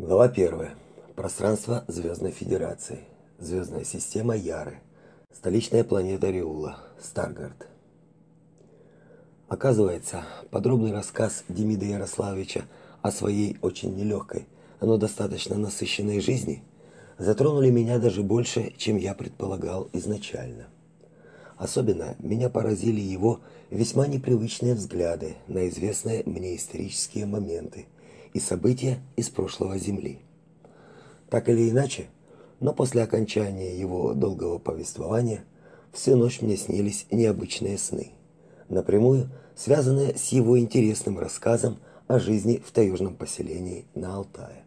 Глава 1. Пространство Звездной Федерации. Звездная система Яры. Столичная планета Риула. Старгард. Оказывается, подробный рассказ Демида Ярославовича о своей очень нелегкой, но достаточно насыщенной жизни затронули меня даже больше, чем я предполагал изначально. Особенно меня поразили его весьма непривычные взгляды на известные мне исторические моменты и события из прошлого Земли. Так или иначе, но после окончания его долгого повествования всю ночь мне снились необычные сны, напрямую связанные с его интересным рассказом о жизни в таежном поселении на Алтае.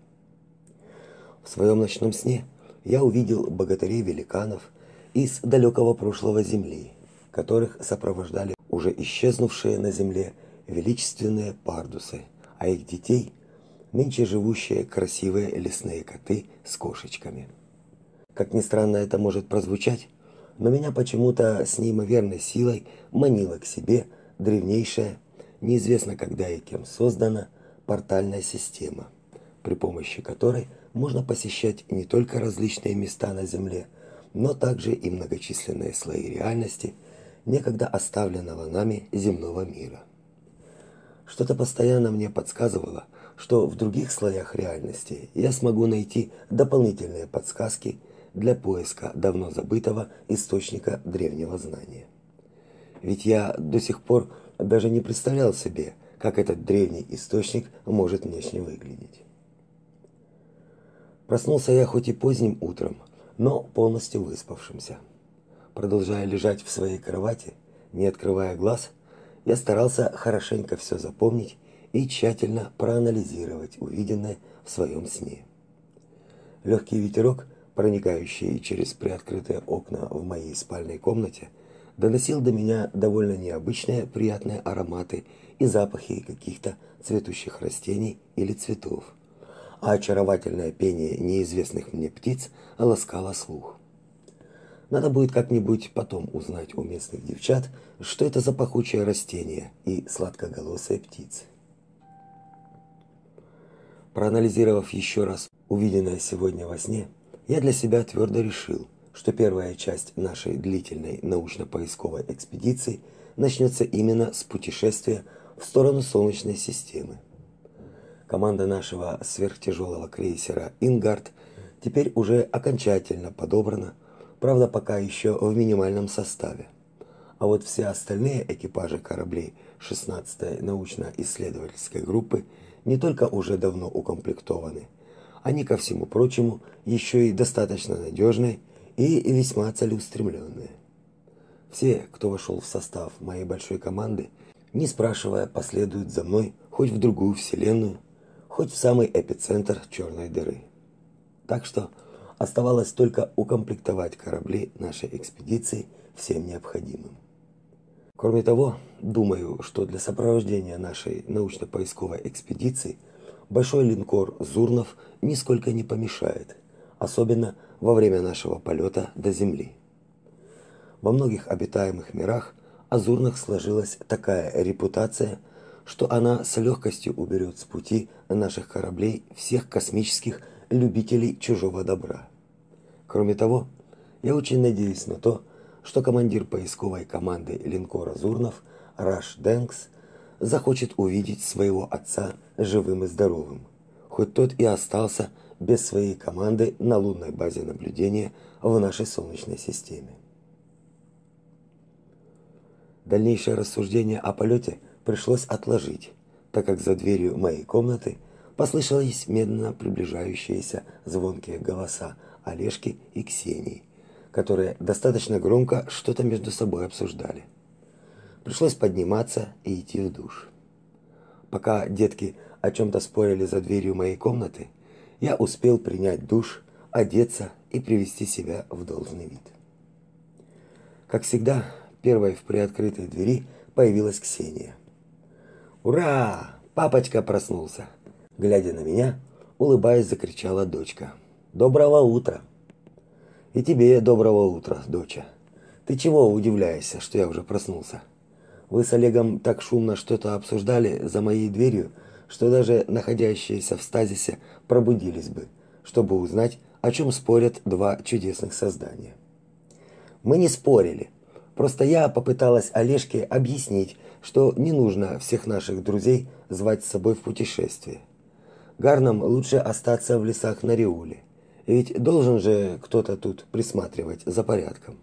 В своем ночном сне я увидел богатырей-великанов из далекого прошлого земли, которых сопровождали уже исчезнувшие на земле величественные пардусы, а их детей нынче живущие красивые лесные коты с кошечками. Как ни странно это может прозвучать, но меня почему-то с неимоверной силой манила к себе древнейшая, неизвестно когда и кем создана, портальная система, при помощи которой можно посещать не только различные места на Земле, но также и многочисленные слои реальности, некогда оставленного нами земного мира. Что-то постоянно мне подсказывало, что в других слоях реальности я смогу найти дополнительные подсказки для поиска давно забытого источника древнего знания. Ведь я до сих пор даже не представлял себе, как этот древний источник может внешне выглядеть. Проснулся я хоть и поздним утром, но полностью выспавшимся. Продолжая лежать в своей кровати, не открывая глаз, я старался хорошенько все запомнить и тщательно проанализировать увиденное в своем сне. Легкий ветерок, проникающий через приоткрытые окна в моей спальной комнате, доносил до меня довольно необычные приятные ароматы и запахи каких-то цветущих растений или цветов а очаровательное пение неизвестных мне птиц ласкало слух. Надо будет как-нибудь потом узнать у местных девчат, что это за пахучее растение и сладкоголосые птицы. Проанализировав еще раз увиденное сегодня во сне, я для себя твердо решил, что первая часть нашей длительной научно-поисковой экспедиции начнется именно с путешествия в сторону Солнечной системы. Команда нашего сверхтяжелого крейсера «Ингард» теперь уже окончательно подобрана, правда пока еще в минимальном составе. А вот все остальные экипажи кораблей 16-й научно-исследовательской группы не только уже давно укомплектованы, они, ко всему прочему, еще и достаточно надежные и весьма целеустремленные. Все, кто вошел в состав моей большой команды, не спрашивая, последуют за мной хоть в другую вселенную, хоть в самый эпицентр черной дыры. Так что оставалось только укомплектовать корабли нашей экспедиции всем необходимым. Кроме того, думаю, что для сопровождения нашей научно-поисковой экспедиции большой линкор Зурнов нисколько не помешает, особенно во время нашего полета до Земли. Во многих обитаемых мирах о Зурнах сложилась такая репутация – что она с легкостью уберет с пути наших кораблей всех космических любителей чужого добра. Кроме того, я очень надеюсь на то, что командир поисковой команды линкора Зурнов Раш Денкс захочет увидеть своего отца живым и здоровым, хоть тот и остался без своей команды на лунной базе наблюдения в нашей Солнечной системе. Дальнейшее рассуждение о полете – пришлось отложить, так как за дверью моей комнаты послышались медленно приближающиеся звонкие голоса Олежки и Ксении, которые достаточно громко что-то между собой обсуждали. Пришлось подниматься и идти в душ. Пока детки о чем то спорили за дверью моей комнаты, я успел принять душ, одеться и привести себя в должный вид. Как всегда, первой в приоткрытой двери появилась Ксения. Ура! Папочка проснулся. Глядя на меня, улыбаясь, закричала дочка. Доброго утра. И тебе доброго утра, доча. Ты чего удивляешься, что я уже проснулся? Вы с Олегом так шумно что-то обсуждали за моей дверью, что даже находящиеся в стазисе пробудились бы, чтобы узнать, о чем спорят два чудесных создания. Мы не спорили. Просто я попыталась Олежке объяснить, что не нужно всех наших друзей звать с собой в путешествие. Гарнам лучше остаться в лесах на Риуле. Ведь должен же кто-то тут присматривать за порядком.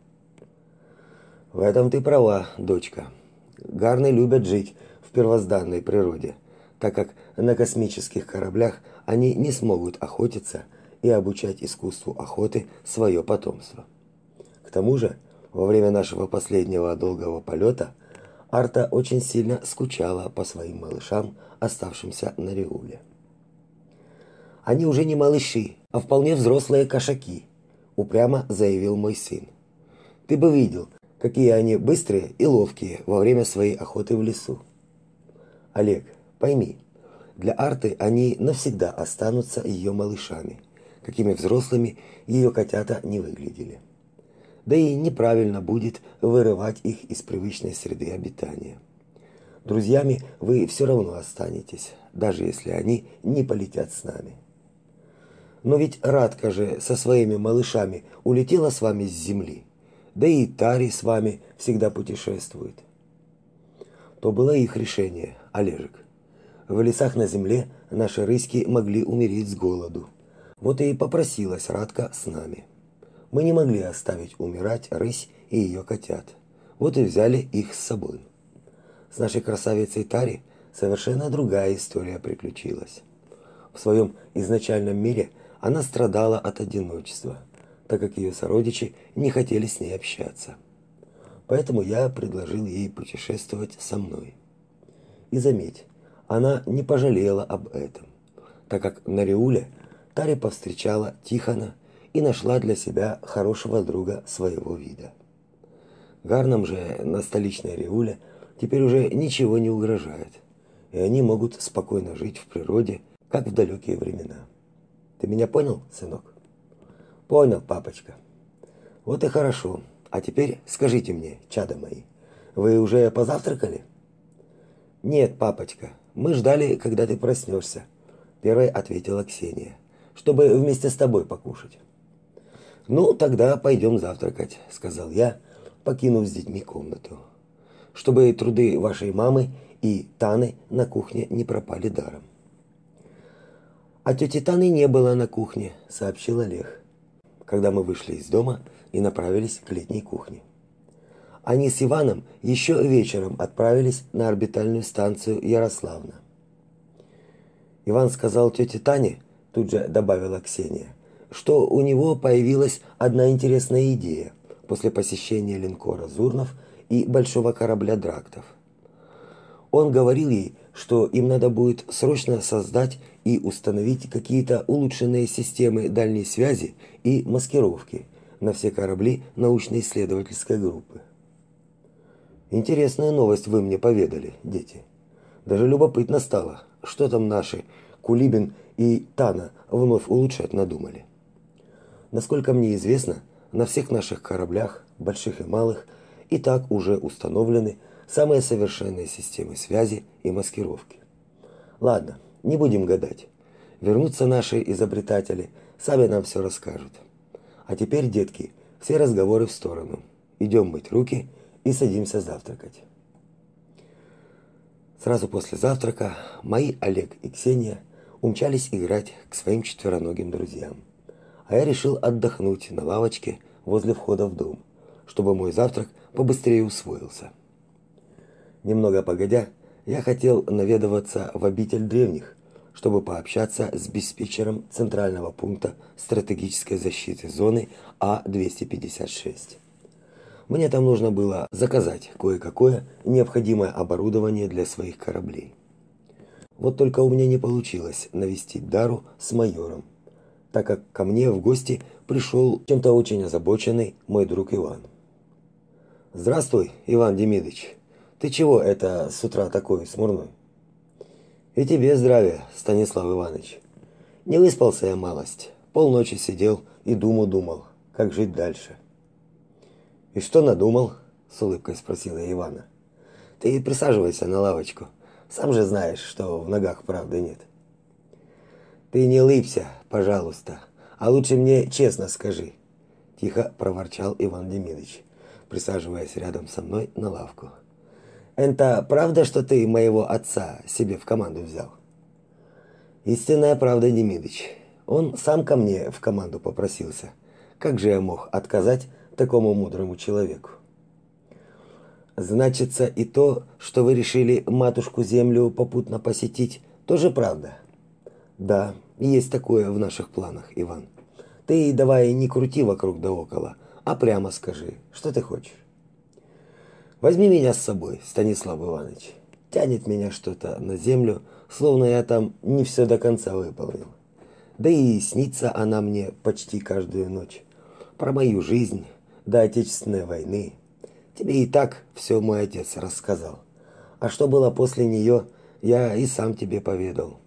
В этом ты права, дочка. Гарны любят жить в первозданной природе, так как на космических кораблях они не смогут охотиться и обучать искусству охоты свое потомство. К тому же, во время нашего последнего долгого полета Арта очень сильно скучала по своим малышам, оставшимся на Риуле. Они уже не малыши, а вполне взрослые кошаки, упрямо заявил мой сын. Ты бы видел, какие они быстрые и ловкие во время своей охоты в лесу. Олег, пойми, для Арты они навсегда останутся ее малышами, какими взрослыми ее котята не выглядели. Да и неправильно будет вырывать их из привычной среды обитания. Друзьями вы все равно останетесь, даже если они не полетят с нами. Но ведь Радка же со своими малышами улетела с вами с земли. Да и Тари с вами всегда путешествует. То было их решение, Олежек. В лесах на земле наши рыськи могли умереть с голоду. Вот и попросилась Радка с нами. Мы не могли оставить умирать рысь и ее котят. Вот и взяли их с собой. С нашей красавицей Тари совершенно другая история приключилась. В своем изначальном мире она страдала от одиночества, так как ее сородичи не хотели с ней общаться. Поэтому я предложил ей путешествовать со мной. И заметь, она не пожалела об этом, так как на Риуле Таре повстречала Тихона и нашла для себя хорошего друга своего вида. Гарнам же на столичной Риуле теперь уже ничего не угрожает, и они могут спокойно жить в природе, как в далекие времена. Ты меня понял, сынок? Понял, папочка. Вот и хорошо. А теперь скажите мне, чада мои, вы уже позавтракали? Нет, папочка. Мы ждали, когда ты проснешься. Первой ответила Ксения, чтобы вместе с тобой покушать. Ну, тогда пойдем завтракать, сказал я, покинув с детьми комнату. Чтобы труды вашей мамы и Таны на кухне не пропали даром. А тети Таны не было на кухне, сообщил Олег, когда мы вышли из дома и направились к летней кухне. Они с Иваном еще вечером отправились на орбитальную станцию Ярославна. Иван сказал тете Тане, тут же добавила Ксения, что у него появилась одна интересная идея после посещения линкора Зурнов и большого корабля Драктов. Он говорил ей, что им надо будет срочно создать и установить какие-то улучшенные системы дальней связи и маскировки на все корабли научно-исследовательской группы. Интересная новость вы мне поведали, дети. Даже любопытно стало, что там наши Кулибин и Тана вновь улучшать надумали. Насколько мне известно, на всех наших кораблях, больших и малых, и так уже установлены самые совершенные системы связи и маскировки. Ладно, не будем гадать. Вернутся наши изобретатели, сами нам все расскажут. А теперь, детки, все разговоры в сторону. Идем мыть руки и садимся завтракать. Сразу после завтрака мои Олег и Ксения умчались играть к своим четвероногим друзьям. А я решил отдохнуть на лавочке возле входа в дом, чтобы мой завтрак побыстрее усвоился. Немного погодя, я хотел наведываться в обитель древних, чтобы пообщаться с диспетчером центрального пункта стратегической защиты зоны А-256. Мне там нужно было заказать кое-какое необходимое оборудование для своих кораблей. Вот только у меня не получилось навестить Дару с майором, так как ко мне в гости пришел чем-то очень озабоченный мой друг Иван. Здравствуй, Иван Демидович. Ты чего это с утра такой смурной? И тебе здравия, Станислав Иванович. Не выспался я малость. Полночи сидел и думу думал, как жить дальше. И что надумал? с улыбкой спросила Ивана. Ты присаживайся на лавочку. Сам же знаешь, что в ногах правды нет. Ты не лыбся, пожалуйста, а лучше мне честно скажи, тихо проворчал Иван Демидович, присаживаясь рядом со мной на лавку. Это правда, что ты моего отца себе в команду взял? Истинная правда, Демидович. Он сам ко мне в команду попросился. Как же я мог отказать такому мудрому человеку? Значится и то, что вы решили матушку землю попутно посетить, тоже правда. Да, есть такое в наших планах, Иван. Ты давай не крути вокруг да около, а прямо скажи, что ты хочешь. Возьми меня с собой, Станислав Иванович. Тянет меня что-то на землю, словно я там не все до конца выполнил. Да и снится она мне почти каждую ночь. Про мою жизнь до Отечественной войны, Тебе и так все мой отец рассказал. А что было после нее, я и сам тебе поведал.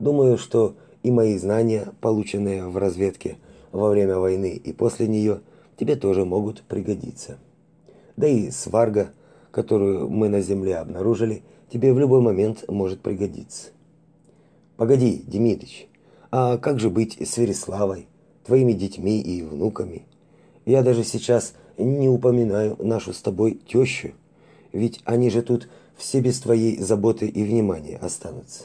Думаю, что и мои знания, полученные в разведке во время войны и после нее, тебе тоже могут пригодиться. Да и сварга, которую мы на земле обнаружили, тебе в любой момент может пригодиться. Погоди, Демидыч, а как же быть с Вереславой, твоими детьми и внуками? Я даже сейчас не упоминаю нашу с тобой тещу, ведь они же тут все без твоей заботы и внимания останутся.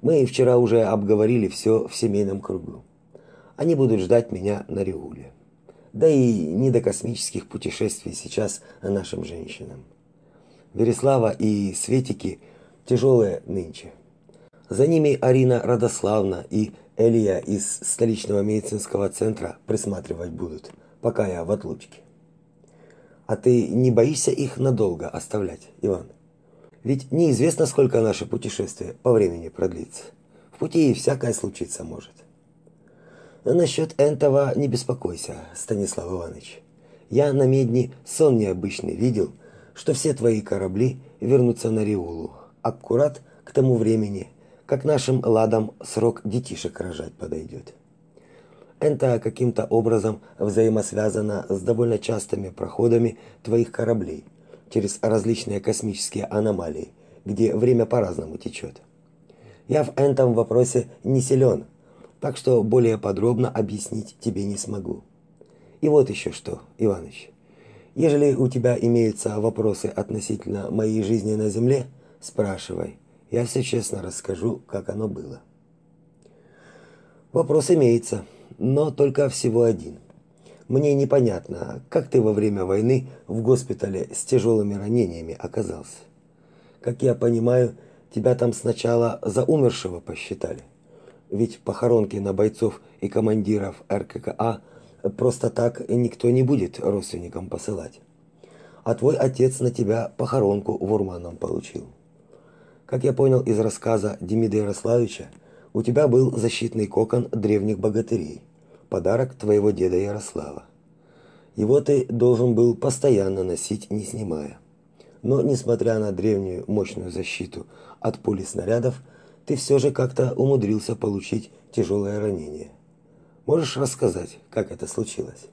Мы вчера уже обговорили все в семейном кругу. Они будут ждать меня на Риуле. Да и не до космических путешествий сейчас нашим женщинам. Вереслава и Светики тяжелые нынче. За ними Арина Радославна и Элия из столичного медицинского центра присматривать будут – пока я в отлучке. А ты не боишься их надолго оставлять, Иван? Ведь неизвестно, сколько наше путешествие по времени продлится. В пути и всякое случиться может. Насчет этого не беспокойся, Станислав Иванович. Я на медне сон необычный видел, что все твои корабли вернутся на Риулу, аккурат к тому времени, как нашим ладам срок детишек рожать подойдет. Это каким-то образом взаимосвязано с довольно частыми проходами твоих кораблей через различные космические аномалии, где время по-разному течет. Я в этом вопросе не силен, так что более подробно объяснить тебе не смогу. И вот еще что, Иваныч. Ежели у тебя имеются вопросы относительно моей жизни на Земле, спрашивай. Я все честно расскажу, как оно было. Вопрос имеется но только всего один. Мне непонятно, как ты во время войны в госпитале с тяжелыми ранениями оказался. Как я понимаю, тебя там сначала за умершего посчитали. Ведь похоронки на бойцов и командиров РККА просто так никто не будет родственникам посылать. А твой отец на тебя похоронку в Урманном получил. Как я понял из рассказа Демида Ярославича, у тебя был защитный кокон древних богатырей, подарок твоего деда Ярослава. Его ты должен был постоянно носить, не снимая. Но несмотря на древнюю мощную защиту от пули снарядов, ты все же как-то умудрился получить тяжелое ранение. Можешь рассказать, как это случилось?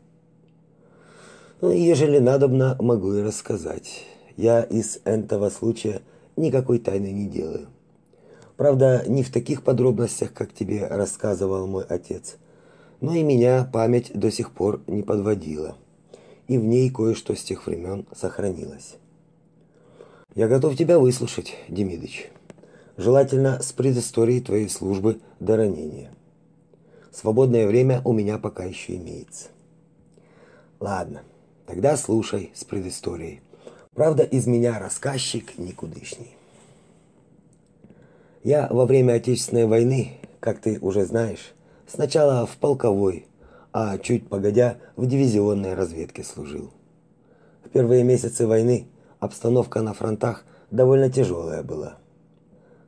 Ну, ежели надобно, могу и рассказать. Я из этого случая никакой тайны не делаю. Правда, не в таких подробностях, как тебе рассказывал мой отец. Но и меня память до сих пор не подводила. И в ней кое-что с тех времен сохранилось. Я готов тебя выслушать, Демидыч. Желательно с предысторией твоей службы до ранения. Свободное время у меня пока еще имеется. Ладно, тогда слушай с предысторией. Правда, из меня рассказчик никудышний. Я во время Отечественной войны, как ты уже знаешь, сначала в полковой, а чуть погодя в дивизионной разведке служил. В первые месяцы войны обстановка на фронтах довольно тяжелая была.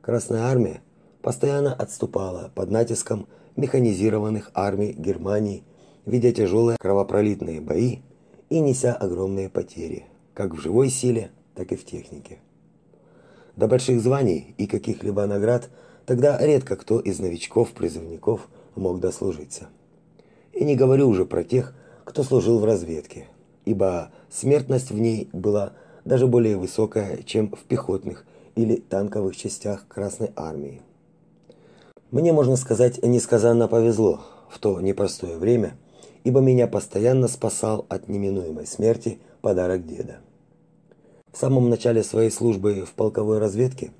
Красная армия постоянно отступала под натиском механизированных армий Германии, ведя тяжелые кровопролитные бои и неся огромные потери, как в живой силе, так и в технике. До больших званий и каких-либо наград тогда редко кто из новичков-призывников мог дослужиться. И не говорю уже про тех, кто служил в разведке, ибо смертность в ней была даже более высокая, чем в пехотных или танковых частях Красной армии. Мне, можно сказать, несказанно повезло в то непростое время, ибо меня постоянно спасал от неминуемой смерти подарок деда. В самом начале своей службы в полковой разведке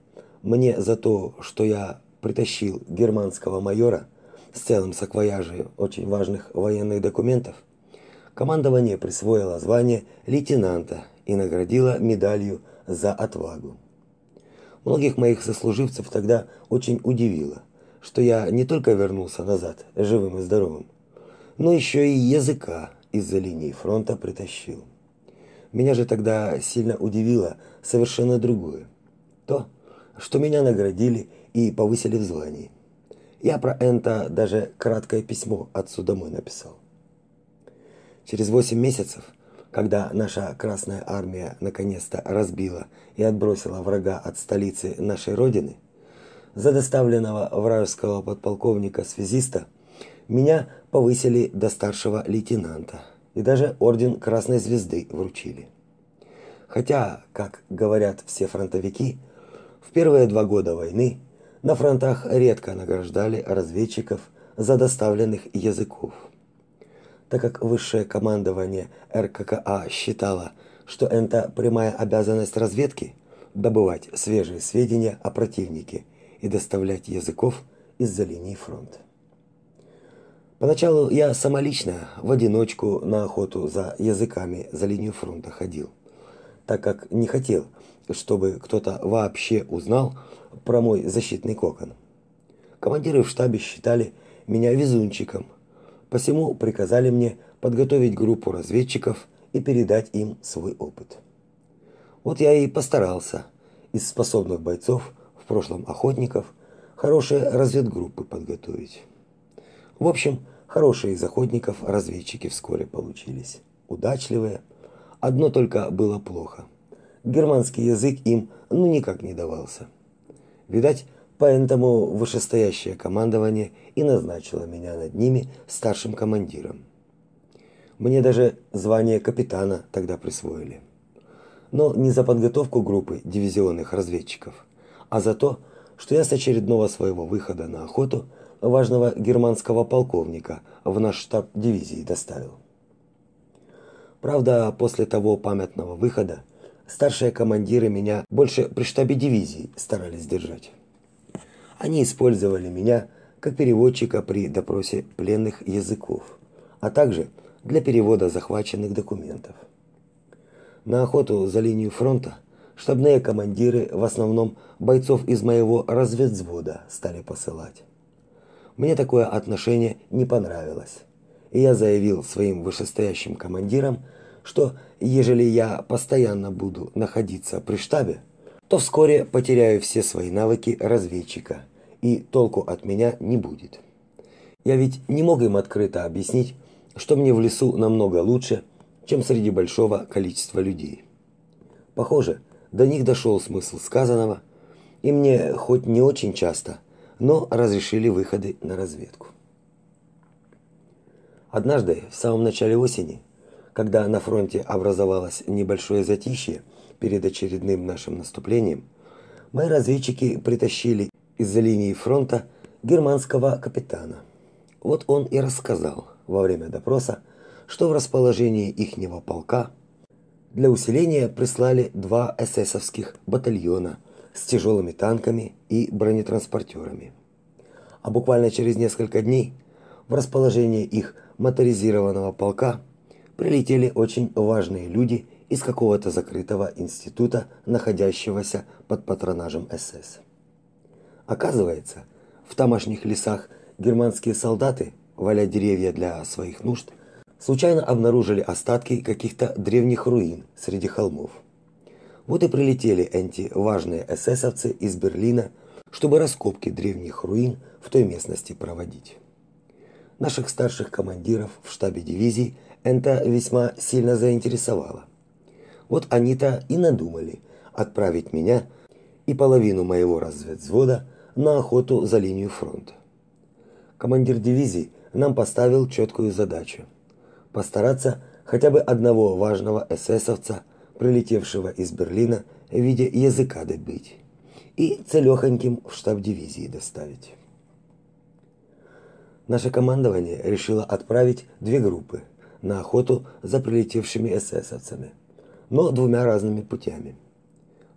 мне за то, что я притащил германского майора с целым саквояжем очень важных военных документов, командование присвоило звание лейтенанта и наградило медалью за отвагу. Многих моих сослуживцев тогда очень удивило, что я не только вернулся назад живым и здоровым, но еще и языка из-за линии фронта притащил. Меня же тогда сильно удивило совершенно другое. То, что меня наградили и повысили в звании. Я про это даже краткое письмо отцу домой написал. Через восемь месяцев, когда наша Красная армия наконец-то разбила и отбросила врага от столицы нашей родины, за доставленного вражеского подполковника-связиста меня повысили до старшего лейтенанта и даже орден Красной звезды вручили. Хотя, как говорят все фронтовики, в первые два года войны на фронтах редко награждали разведчиков за доставленных языков. Так как высшее командование РККА считало, что это прямая обязанность разведки добывать свежие сведения о противнике и доставлять языков из-за линии фронта. Поначалу я самолично в одиночку на охоту за языками за линию фронта ходил, так как не хотел, чтобы кто-то вообще узнал про мой защитный кокон. Командиры в штабе считали меня везунчиком, посему приказали мне подготовить группу разведчиков и передать им свой опыт. Вот я и постарался из способных бойцов, в прошлом охотников, хорошие разведгруппы подготовить. В общем, Хорошие из охотников разведчики вскоре получились. Удачливые. Одно только было плохо. Германский язык им ну никак не давался. Видать, поэтому вышестоящее командование и назначило меня над ними старшим командиром. Мне даже звание капитана тогда присвоили. Но не за подготовку группы дивизионных разведчиков, а за то, что я с очередного своего выхода на охоту – важного германского полковника в наш штаб дивизии доставил. Правда, после того памятного выхода старшие командиры меня больше при штабе дивизии старались держать. Они использовали меня как переводчика при допросе пленных языков, а также для перевода захваченных документов. На охоту за линию фронта штабные командиры в основном бойцов из моего разведвзвода стали посылать. Мне такое отношение не понравилось. И я заявил своим вышестоящим командирам, что ежели я постоянно буду находиться при штабе, то вскоре потеряю все свои навыки разведчика, и толку от меня не будет. Я ведь не мог им открыто объяснить, что мне в лесу намного лучше, чем среди большого количества людей. Похоже, до них дошел смысл сказанного, и мне хоть не очень часто – но разрешили выходы на разведку. Однажды, в самом начале осени, когда на фронте образовалось небольшое затишье перед очередным нашим наступлением, мои разведчики притащили из-за линии фронта германского капитана. Вот он и рассказал во время допроса, что в расположении ихнего полка для усиления прислали два эсэсовских батальона – с тяжелыми танками и бронетранспортерами. А буквально через несколько дней в расположение их моторизированного полка прилетели очень важные люди из какого-то закрытого института, находящегося под патронажем СС. Оказывается, в тамошних лесах германские солдаты, валя деревья для своих нужд, случайно обнаружили остатки каких-то древних руин среди холмов. Вот и прилетели эти важные эсэсовцы из Берлина, чтобы раскопки древних руин в той местности проводить. Наших старших командиров в штабе дивизии это весьма сильно заинтересовало. Вот они-то и надумали отправить меня и половину моего разведвзвода на охоту за линию фронта. Командир дивизии нам поставил четкую задачу постараться хотя бы одного важного эсэсовца прилетевшего из Берлина в виде языка добыть и целехоньким в штаб дивизии доставить. Наше командование решило отправить две группы на охоту за прилетевшими эсэсовцами, но двумя разными путями.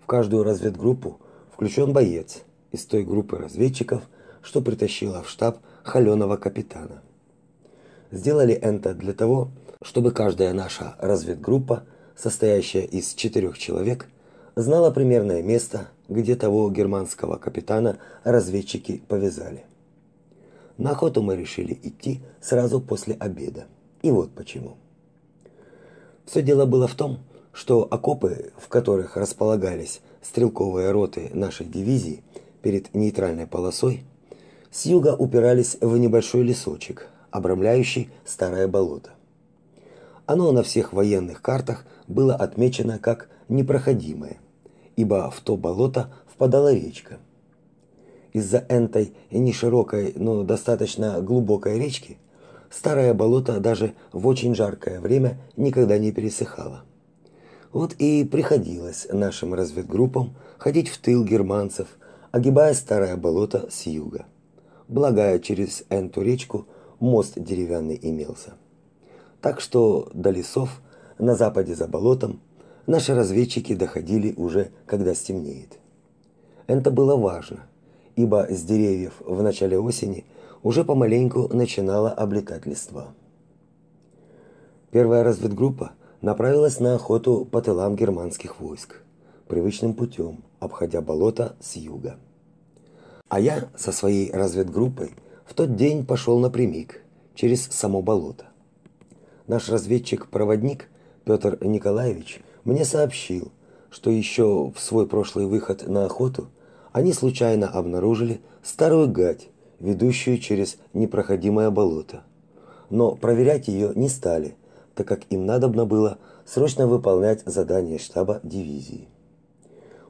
В каждую разведгруппу включен боец из той группы разведчиков, что притащила в штаб холеного капитана. Сделали это для того, чтобы каждая наша разведгруппа, состоящая из четырех человек, знала примерное место, где того германского капитана разведчики повязали. На охоту мы решили идти сразу после обеда. И вот почему. Все дело было в том, что окопы, в которых располагались стрелковые роты нашей дивизии перед нейтральной полосой, с юга упирались в небольшой лесочек, обрамляющий старое болото. Оно на всех военных картах было отмечено как непроходимое, ибо в то болото впадала речка. Из-за этой неширокой, но достаточно глубокой речки старое болото даже в очень жаркое время никогда не пересыхало. Вот и приходилось нашим разведгруппам ходить в тыл германцев, огибая старое болото с юга. Благо через эту речку мост деревянный имелся. Так что до лесов на западе за болотом наши разведчики доходили уже когда стемнеет. Это было важно, ибо с деревьев в начале осени уже помаленьку начинала облетать листва. Первая разведгруппа направилась на охоту по тылам германских войск, привычным путем, обходя болото с юга. А я со своей разведгруппой в тот день пошел напрямик через само болото. Наш разведчик-проводник Петр Николаевич мне сообщил, что еще в свой прошлый выход на охоту они случайно обнаружили старую гать, ведущую через непроходимое болото. Но проверять ее не стали, так как им надобно было срочно выполнять задание штаба дивизии.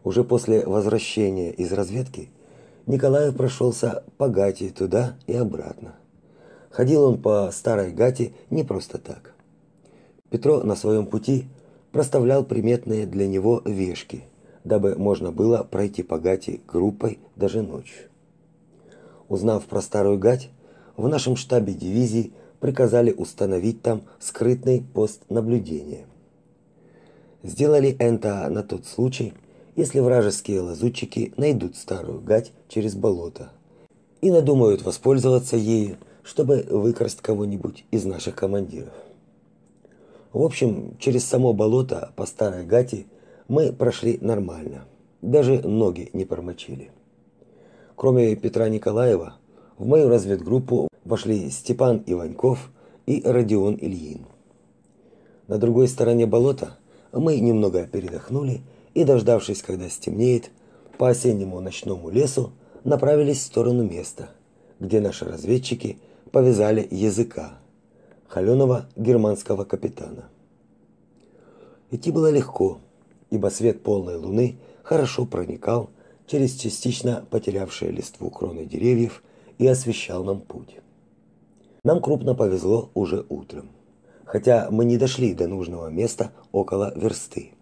Уже после возвращения из разведки Николаев прошелся по гате туда и обратно. Ходил он по старой гате не просто так. Петро на своем пути проставлял приметные для него вешки, дабы можно было пройти по гате группой даже ночью. Узнав про старую гать, в нашем штабе дивизии приказали установить там скрытный пост наблюдения. Сделали это на тот случай, если вражеские лазутчики найдут старую гать через болото и надумают воспользоваться ею, чтобы выкрасть кого-нибудь из наших командиров. В общем, через само болото по старой гати мы прошли нормально. Даже ноги не промочили. Кроме Петра Николаева, в мою разведгруппу вошли Степан Иваньков и Родион Ильин. На другой стороне болота мы немного передохнули и, дождавшись, когда стемнеет, по осеннему ночному лесу направились в сторону места, где наши разведчики повязали языка холеного германского капитана. Идти было легко, ибо свет полной луны хорошо проникал через частично потерявшие листву кроны деревьев и освещал нам путь. Нам крупно повезло уже утром, хотя мы не дошли до нужного места около версты.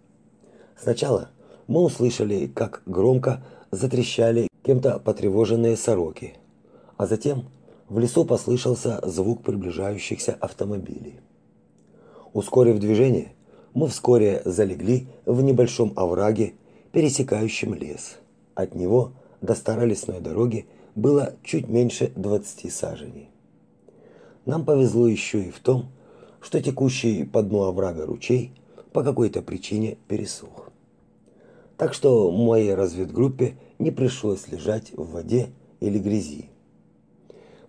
Сначала мы услышали, как громко затрещали кем-то потревоженные сороки, а затем в лесу послышался звук приближающихся автомобилей. Ускорив движение, мы вскоре залегли в небольшом овраге, пересекающем лес. От него до старой лесной дороги было чуть меньше 20 саженей. Нам повезло еще и в том, что текущий по дну оврага ручей по какой-то причине пересох. Так что моей разведгруппе не пришлось лежать в воде или грязи.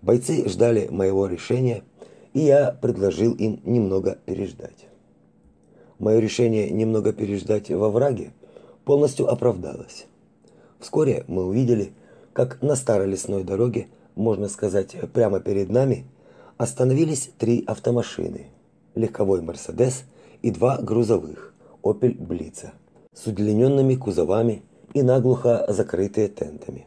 Бойцы ждали моего решения, и я предложил им немного переждать. Мое решение немного переждать во враге полностью оправдалось. Вскоре мы увидели, как на старой лесной дороге, можно сказать, прямо перед нами, остановились три автомашины: легковой Мерседес и два грузовых Opel Blitz с удлиненными кузовами и наглухо закрытые тентами.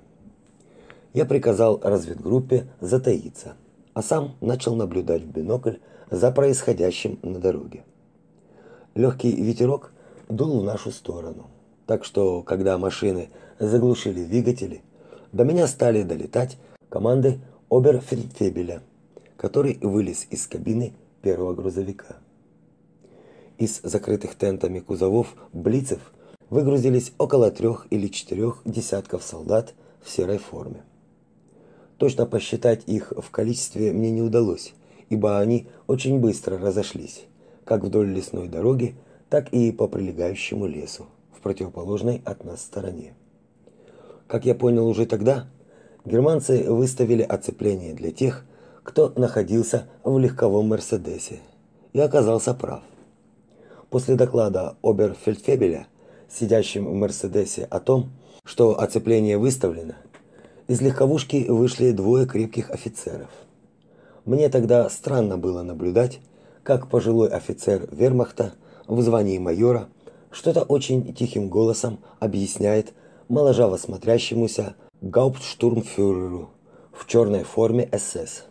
Я приказал разведгруппе затаиться, а сам начал наблюдать в бинокль за происходящим на дороге. Легкий ветерок дул в нашу сторону, так что, когда машины заглушили двигатели, до меня стали долетать команды оберфельдфебеля, который вылез из кабины первого грузовика. Из закрытых тентами кузовов блицев выгрузились около трех или четырех десятков солдат в серой форме. Точно посчитать их в количестве мне не удалось, ибо они очень быстро разошлись, как вдоль лесной дороги, так и по прилегающему лесу в противоположной от нас стороне. Как я понял уже тогда, германцы выставили оцепление для тех, кто находился в легковом Мерседесе, и оказался прав. После доклада оберфельдфебеля, сидящим в Мерседесе, о том, что оцепление выставлено, из легковушки вышли двое крепких офицеров. Мне тогда странно было наблюдать, как пожилой офицер Вермахта в звании майора что-то очень тихим голосом объясняет моложаво смотрящемуся гауптштурмфюреру в черной форме СС.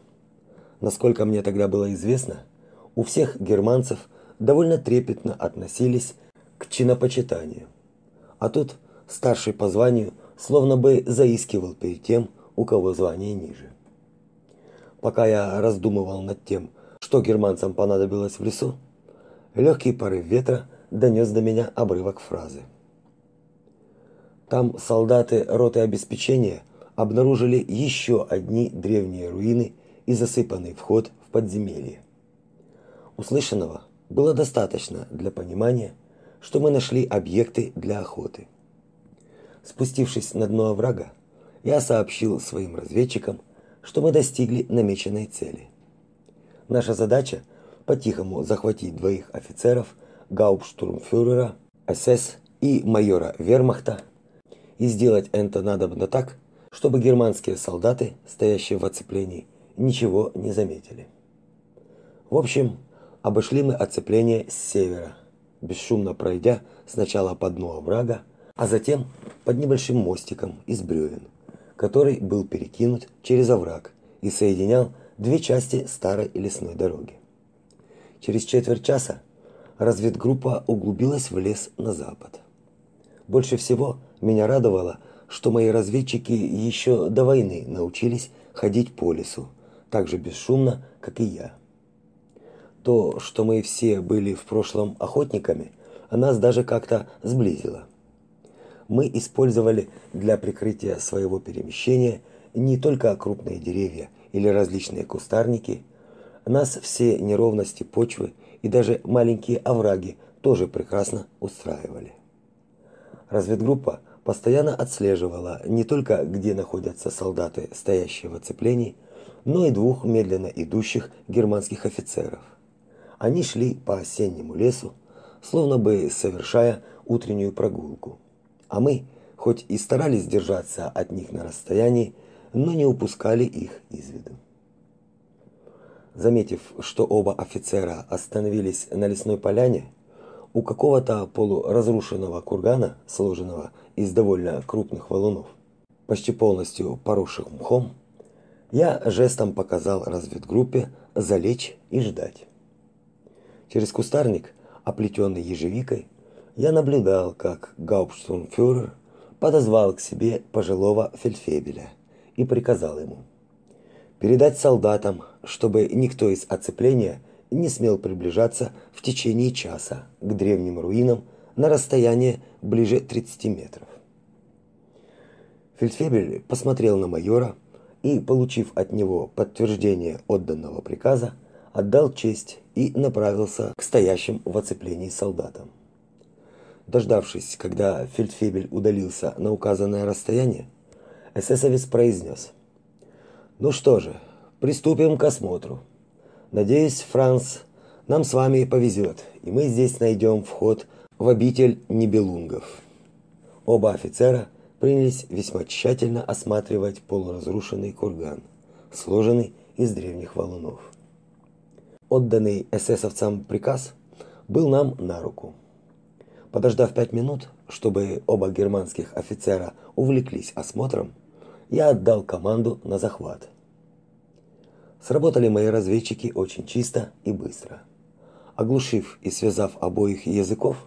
Насколько мне тогда было известно, у всех германцев довольно трепетно относились к чинопочитанию. А тут старший по званию словно бы заискивал перед тем, у кого звание ниже. Пока я раздумывал над тем, что германцам понадобилось в лесу, легкий порыв ветра донес до меня обрывок фразы. Там солдаты роты обеспечения обнаружили еще одни древние руины и засыпанный вход в подземелье. Услышанного было достаточно для понимания, что мы нашли объекты для охоты. Спустившись на дно оврага, я сообщил своим разведчикам, что мы достигли намеченной цели. Наша задача по-тихому захватить двоих офицеров гауптштурмфюрера СС и майора Вермахта и сделать это надобно так, чтобы германские солдаты, стоящие в оцеплении, ничего не заметили. В общем, обошли мы оцепление с севера, бесшумно пройдя сначала по дну оврага, а затем под небольшим мостиком из бревен, который был перекинут через овраг и соединял две части старой лесной дороги. Через четверть часа разведгруппа углубилась в лес на запад. Больше всего меня радовало, что мои разведчики еще до войны научились ходить по лесу, так же бесшумно, как и я. То, что мы все были в прошлом охотниками, нас даже как-то сблизило. Мы использовали для прикрытия своего перемещения не только крупные деревья или различные кустарники, нас все неровности почвы и даже маленькие овраги тоже прекрасно устраивали. Разведгруппа постоянно отслеживала не только где находятся солдаты, стоящие в оцеплении, но и двух медленно идущих германских офицеров. Они шли по осеннему лесу, словно бы совершая утреннюю прогулку. А мы, хоть и старались держаться от них на расстоянии, но не упускали их из виду. Заметив, что оба офицера остановились на лесной поляне, у какого-то полуразрушенного кургана, сложенного из довольно крупных валунов, почти полностью поросших мхом, я жестом показал разведгруппе залечь и ждать. Через кустарник, оплетенный ежевикой, я наблюдал, как гауптштурмфюрер подозвал к себе пожилого фельдфебеля и приказал ему передать солдатам, чтобы никто из оцепления не смел приближаться в течение часа к древним руинам на расстояние ближе 30 метров. Фельдфебель посмотрел на майора и, получив от него подтверждение отданного приказа, отдал честь и направился к стоящим в оцеплении солдатам. Дождавшись, когда фельдфебель удалился на указанное расстояние, эсэсовец произнес: "Ну что же, приступим к осмотру. Надеюсь, Франц, нам с вами повезет, и мы здесь найдем вход в обитель Нибелунгов". Оба офицера принялись весьма тщательно осматривать полуразрушенный курган, сложенный из древних валунов. Отданный эсэсовцам приказ был нам на руку. Подождав пять минут, чтобы оба германских офицера увлеклись осмотром, я отдал команду на захват. Сработали мои разведчики очень чисто и быстро. Оглушив и связав обоих языков,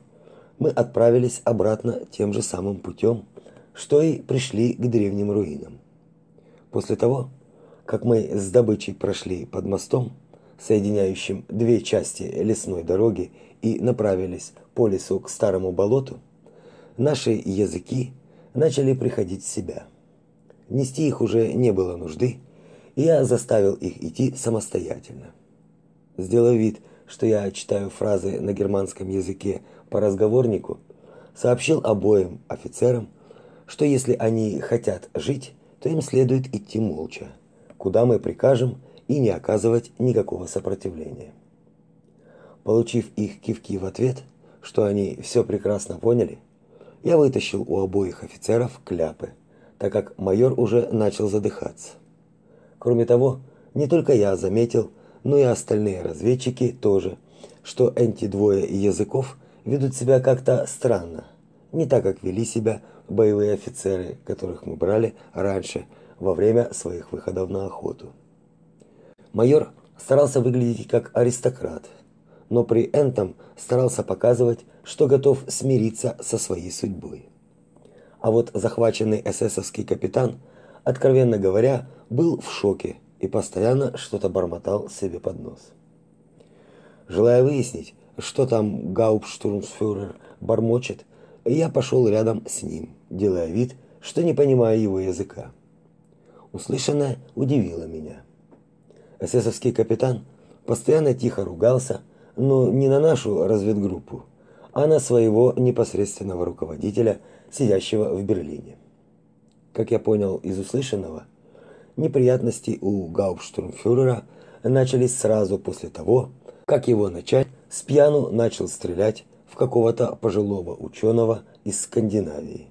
мы отправились обратно тем же самым путем, что и пришли к древним руинам. После того, как мы с добычей прошли под мостом, соединяющим две части лесной дороги и направились по лесу к старому болоту, наши языки начали приходить в себя. Нести их уже не было нужды, и я заставил их идти самостоятельно. Сделав вид, что я читаю фразы на германском языке по разговорнику, сообщил обоим офицерам, что если они хотят жить, то им следует идти молча, куда мы прикажем, и не оказывать никакого сопротивления. Получив их кивки в ответ, что они все прекрасно поняли, я вытащил у обоих офицеров кляпы, так как майор уже начал задыхаться. Кроме того, не только я заметил, но и остальные разведчики тоже, что эти двое языков ведут себя как-то странно, не так, как вели себя боевые офицеры, которых мы брали раньше во время своих выходов на охоту. Майор старался выглядеть как аристократ, но при этом старался показывать, что готов смириться со своей судьбой. А вот захваченный эсэсовский капитан, откровенно говоря, был в шоке и постоянно что-то бормотал себе под нос. Желая выяснить, что там гауптштурмфюрер бормочет, я пошел рядом с ним, делая вид, что не понимаю его языка. Услышанное удивило меня. Эсэсовский капитан постоянно тихо ругался, но не на нашу разведгруппу, а на своего непосредственного руководителя, сидящего в Берлине. Как я понял из услышанного, неприятности у гауптштурмфюрера начались сразу после того, как его начальник с пьяну начал стрелять в какого-то пожилого ученого из Скандинавии.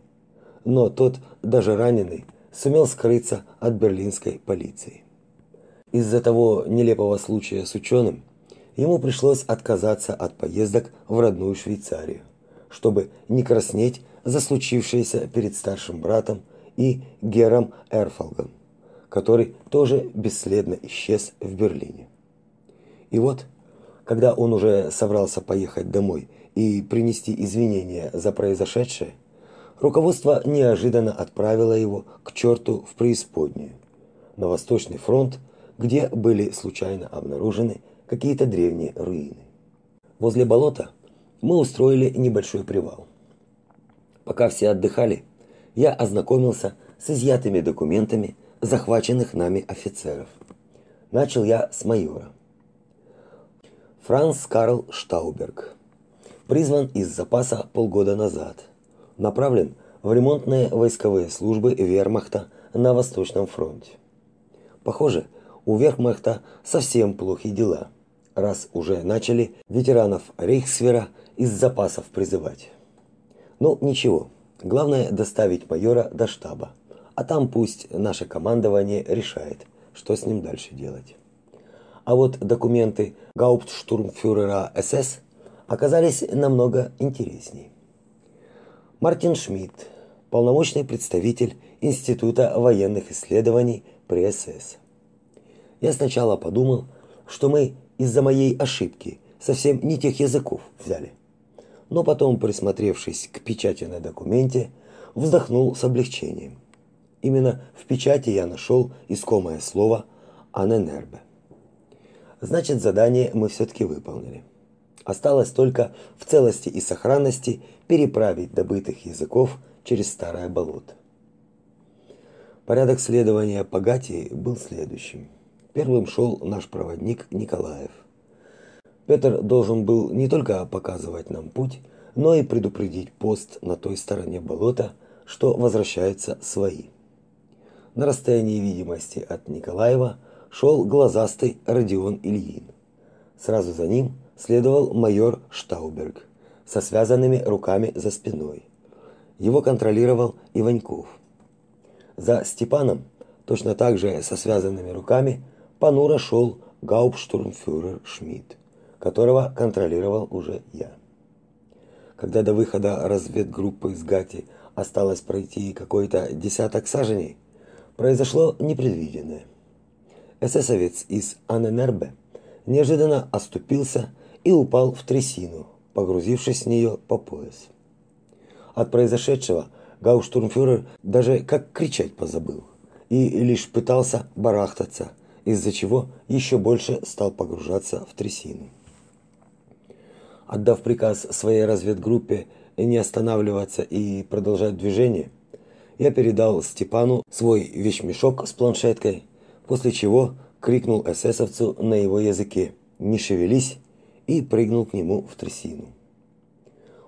Но тот, даже раненый, сумел скрыться от берлинской полиции. Из-за того нелепого случая с ученым ему пришлось отказаться от поездок в родную Швейцарию, чтобы не краснеть за случившееся перед старшим братом и Гером Эрфолгом, который тоже бесследно исчез в Берлине. И вот, когда он уже собрался поехать домой и принести извинения за произошедшее, руководство неожиданно отправило его к черту в преисподнюю, на Восточный фронт, где были случайно обнаружены какие-то древние руины. Возле болота мы устроили небольшой привал. Пока все отдыхали, я ознакомился с изъятыми документами захваченных нами офицеров. Начал я с майора. Франц Карл Штауберг. Призван из запаса полгода назад. Направлен в ремонтные войсковые службы Вермахта на Восточном фронте. Похоже, у Вермахта совсем плохие дела, раз уже начали ветеранов Рейхсвера из запасов призывать. Ну, ничего. Главное доставить майора до штаба, а там пусть наше командование решает, что с ним дальше делать. А вот документы гауптштурмфюрера СС оказались намного интересней. Мартин Шмидт, полномочный представитель Института военных исследований при СС. Я сначала подумал, что мы из-за моей ошибки совсем не тех языков взяли. Но потом, присмотревшись к печати на документе, вздохнул с облегчением. Именно в печати я нашел искомое слово «аненербе». Значит, задание мы все-таки выполнили. Осталось только в целости и сохранности переправить добытых языков через старое болото. Порядок следования по Гатии был следующим. Первым шел наш проводник Николаев. Петр должен был не только показывать нам путь, но и предупредить пост на той стороне болота, что возвращаются свои. На расстоянии видимости от Николаева шел глазастый Родион Ильин. Сразу за ним следовал майор Штауберг со связанными руками за спиной. Его контролировал Иваньков. За Степаном, точно так же со связанными руками, понуро шел гауптштурмфюрер Шмидт, которого контролировал уже я. Когда до выхода разведгруппы из Гати осталось пройти какой-то десяток саженей, произошло непредвиденное – эсэсовец из Аненербе неожиданно оступился и упал в трясину, погрузившись в нее по пояс. От произошедшего Гауштурмфюрер даже как кричать позабыл и лишь пытался барахтаться, из-за чего еще больше стал погружаться в трясину. Отдав приказ своей разведгруппе не останавливаться и продолжать движение, я передал Степану свой вещмешок с планшеткой, после чего крикнул эсэсовцу на его языке «Не шевелись!» и прыгнул к нему в трясину.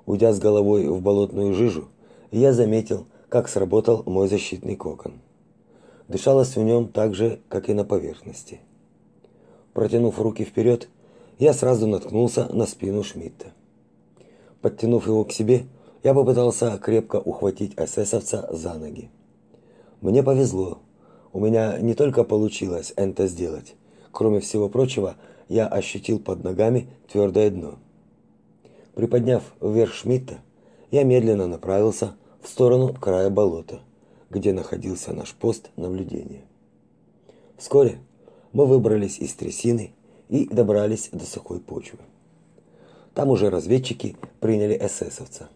Уйдя с головой в болотную жижу, я заметил, как сработал мой защитный кокон. Дышалось в нем так же, как и на поверхности. Протянув руки вперед, я сразу наткнулся на спину Шмидта. Подтянув его к себе, я попытался крепко ухватить эсэсовца за ноги. Мне повезло. У меня не только получилось это сделать. Кроме всего прочего, я ощутил под ногами твердое дно. Приподняв вверх Шмидта, я медленно направился в сторону края болота, где находился наш пост наблюдения. Вскоре мы выбрались из трясины и добрались до сухой почвы. Там уже разведчики приняли эсэсовца.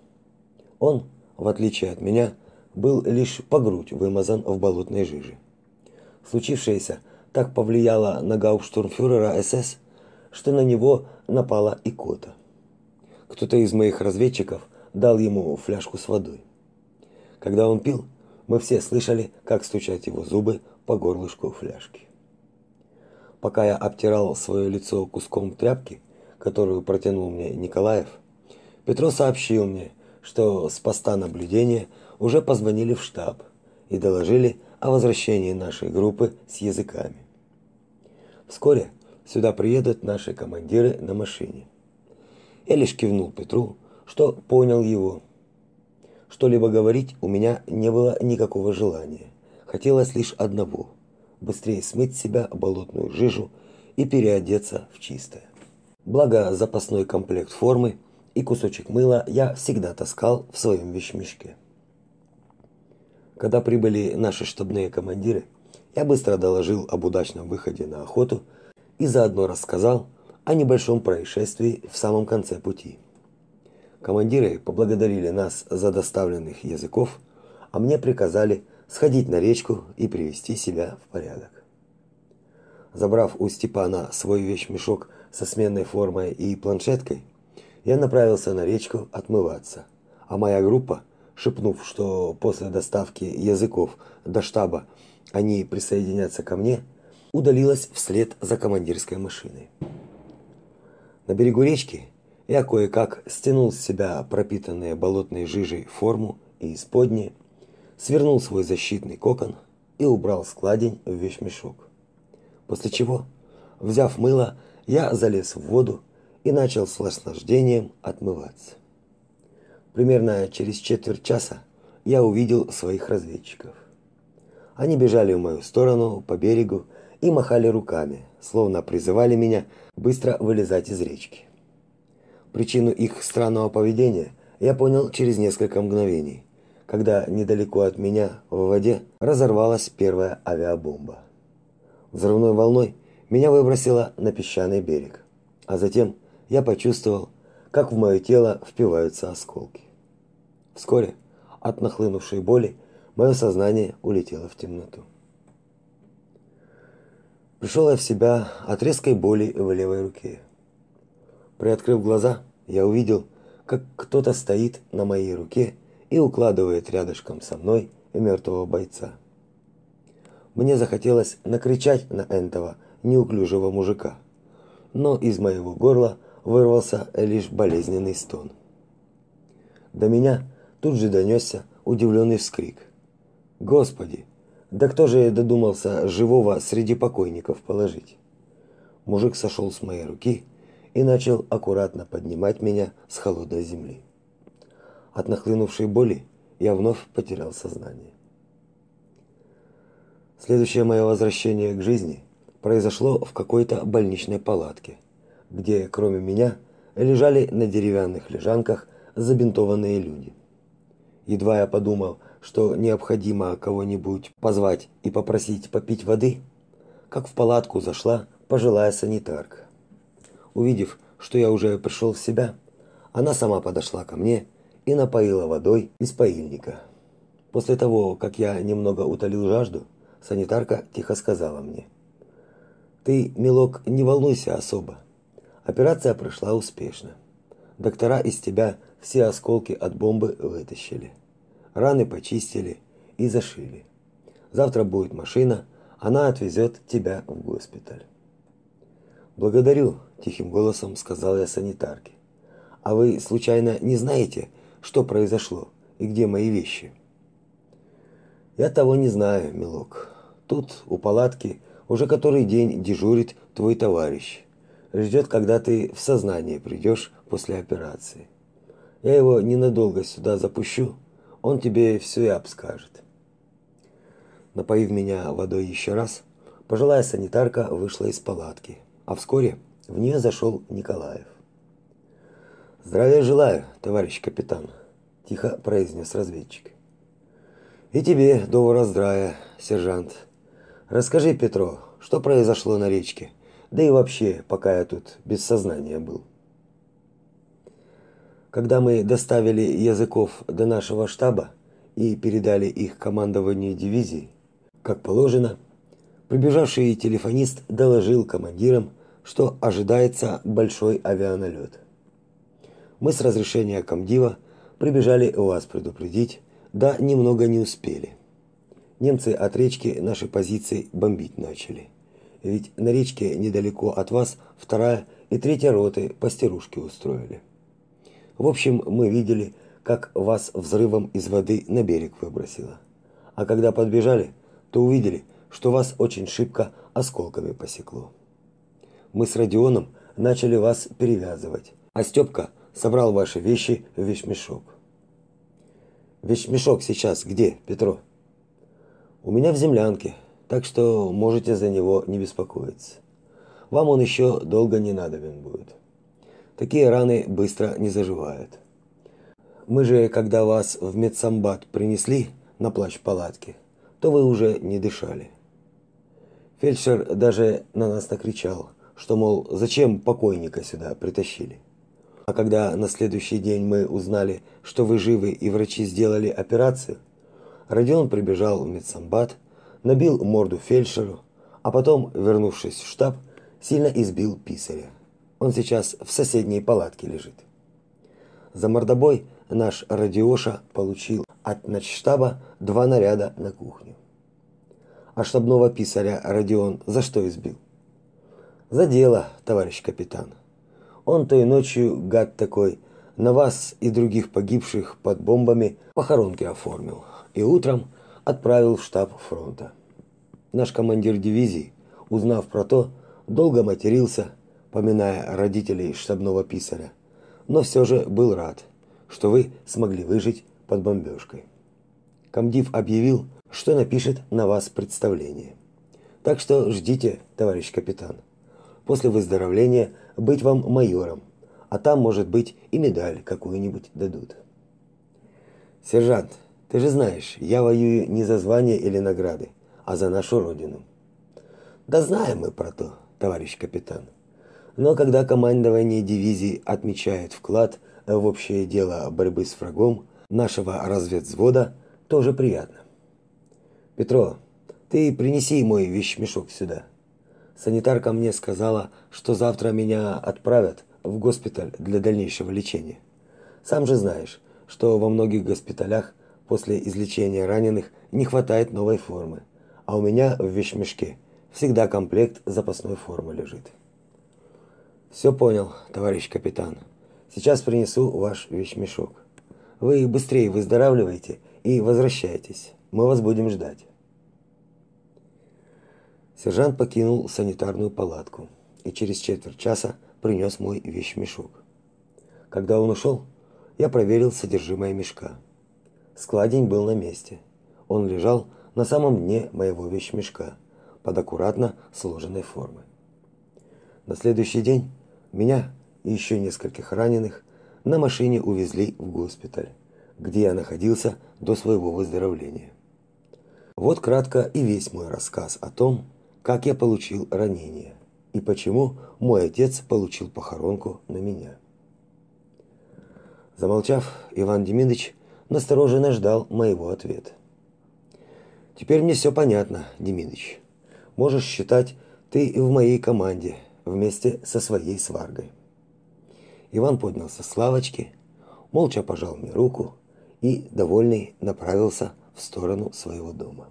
Он, в отличие от меня, был лишь по грудь вымазан в болотной жиже. Случившееся так повлияло на гауптштурмфюрера СС, что на него напала икота. Кто-то из моих разведчиков дал ему фляжку с водой. Когда он пил, мы все слышали, как стучат его зубы по горлышку фляжки. Пока я обтирал свое лицо куском тряпки, которую протянул мне Николаев, Петро сообщил мне, что с поста наблюдения уже позвонили в штаб и доложили о возвращении нашей группы с языками. Вскоре сюда приедут наши командиры на машине. Я лишь кивнул Петру, что понял его. Что-либо говорить у меня не было никакого желания. Хотелось лишь одного быстрее смыть с себя болотную жижу и переодеться в чистое. Благо запасной комплект формы и кусочек мыла я всегда таскал в своем вещмешке. Когда прибыли наши штабные командиры, я быстро доложил об удачном выходе на охоту и заодно рассказал о небольшом происшествии в самом конце пути. Командиры поблагодарили нас за доставленных языков, а мне приказали сходить на речку и привести себя в порядок. Забрав у Степана свой вещмешок со сменной формой и планшеткой, я направился на речку отмываться, а моя группа, шепнув, что после доставки языков до штаба они присоединятся ко мне, удалилась вслед за командирской машиной. На берегу речки я кое-как стянул с себя пропитанные болотной жижей форму и исподние, свернул свой защитный кокон и убрал складень в вещмешок. После чего, взяв мыло, я залез в воду и начал с наслаждением отмываться. Примерно через четверть часа я увидел своих разведчиков. Они бежали в мою сторону по берегу и махали руками, словно призывали меня быстро вылезать из речки. Причину их странного поведения я понял через несколько мгновений когда недалеко от меня в воде разорвалась первая авиабомба. Взрывной волной меня выбросило на песчаный берег, а затем я почувствовал, как в мое тело впиваются осколки. Вскоре от нахлынувшей боли мое сознание улетело в темноту. Пришел я в себя от резкой боли в левой руке. Приоткрыв глаза, я увидел, как кто-то стоит на моей руке и укладывает рядышком со мной мертвого бойца. Мне захотелось накричать на этого неуклюжего мужика, но из моего горла вырвался лишь болезненный стон. До меня тут же донесся удивленный вскрик. Господи, да кто же додумался живого среди покойников положить? Мужик сошел с моей руки и начал аккуратно поднимать меня с холодной земли. От нахлынувшей боли я вновь потерял сознание. Следующее мое возвращение к жизни произошло в какой-то больничной палатке, где кроме меня лежали на деревянных лежанках забинтованные люди. Едва я подумал, что необходимо кого-нибудь позвать и попросить попить воды, как в палатку зашла пожилая санитарка. Увидев, что я уже пришел в себя, она сама подошла ко мне и напоила водой из поильника. После того, как я немного утолил жажду, санитарка тихо сказала мне: "Ты, милок, не волнуйся особо. Операция прошла успешно. Доктора из тебя все осколки от бомбы вытащили. Раны почистили и зашили. Завтра будет машина, она отвезет тебя в госпиталь". "Благодарю", тихим голосом сказал я санитарке. "А вы случайно не знаете, что произошло и где мои вещи?" "Я того не знаю, милок. Тут у палатки уже который день дежурит твой товарищ. Ждет, когда ты в сознание придешь после операции. Я его ненадолго сюда запущу, он тебе все и обскажет. Напоив меня водой еще раз, пожилая санитарка вышла из палатки, а вскоре в нее зашел Николаев. Здравия желаю, товарищ капитан, тихо произнес разведчик. И тебе доброго здравия, сержант. Расскажи, Петро, что произошло на речке? Да и вообще, пока я тут без сознания был. Когда мы доставили языков до нашего штаба и передали их командованию дивизии, как положено, прибежавший телефонист доложил командирам, что ожидается большой авианалет. Мы с разрешения комдива прибежали вас предупредить, да немного не успели. Немцы от речки наши позиции бомбить начали. Ведь на речке недалеко от вас вторая и третья роты постирушки устроили. В общем, мы видели, как вас взрывом из воды на берег выбросило. А когда подбежали, то увидели, что вас очень шибко осколками посекло. Мы с Родионом начали вас перевязывать, а Степка собрал ваши вещи в вещмешок. Вещмешок сейчас где, Петро? У меня в землянке, так что можете за него не беспокоиться. Вам он еще долго не надобен будет. Такие раны быстро не заживают. Мы же, когда вас в медсамбат принесли на плащ палатки, то вы уже не дышали. Фельдшер даже на нас накричал, что, мол, зачем покойника сюда притащили. А когда на следующий день мы узнали, что вы живы и врачи сделали операцию, Родион прибежал в медсамбат, набил морду фельдшеру, а потом, вернувшись в штаб, сильно избил писаря. Он сейчас в соседней палатке лежит. За мордобой наш Радиоша получил от начштаба два наряда на кухню. А штабного писаря Родион за что избил? За дело, товарищ капитан. Он той ночью, гад такой, на вас и других погибших под бомбами похоронки оформил и утром отправил в штаб фронта. Наш командир дивизии, узнав про то, долго матерился, поминая родителей штабного писаря, но все же был рад, что вы смогли выжить под бомбежкой. Комдив объявил, что напишет на вас представление. Так что ждите, товарищ капитан. После выздоровления быть вам майором, а там, может быть, и медаль какую-нибудь дадут. Сержант, ты же знаешь, я воюю не за звание или награды, а за нашу родину. Да знаем мы про то, товарищ капитан. Но когда командование дивизии отмечает вклад в общее дело борьбы с врагом нашего разведвзвода, тоже приятно. Петро, ты принеси мой вещмешок сюда. Санитарка мне сказала, что завтра меня отправят в госпиталь для дальнейшего лечения. Сам же знаешь, что во многих госпиталях после излечения раненых не хватает новой формы, а у меня в вещмешке всегда комплект запасной формы лежит. Все понял, товарищ капитан. Сейчас принесу ваш вещмешок. Вы быстрее выздоравливайте и возвращайтесь. Мы вас будем ждать. Сержант покинул санитарную палатку и через четверть часа принес мой вещмешок. Когда он ушел, я проверил содержимое мешка. Складень был на месте. Он лежал на самом дне моего вещмешка, под аккуратно сложенной формой. На следующий день меня и еще нескольких раненых на машине увезли в госпиталь, где я находился до своего выздоровления. Вот кратко и весь мой рассказ о том, как я получил ранение и почему мой отец получил похоронку на меня. Замолчав, Иван Демидович настороженно ждал моего ответа. Теперь мне все понятно, Демидыч. Можешь считать, ты в моей команде вместе со своей сваргой. Иван поднялся с лавочки, молча пожал мне руку и, довольный, направился в сторону своего дома.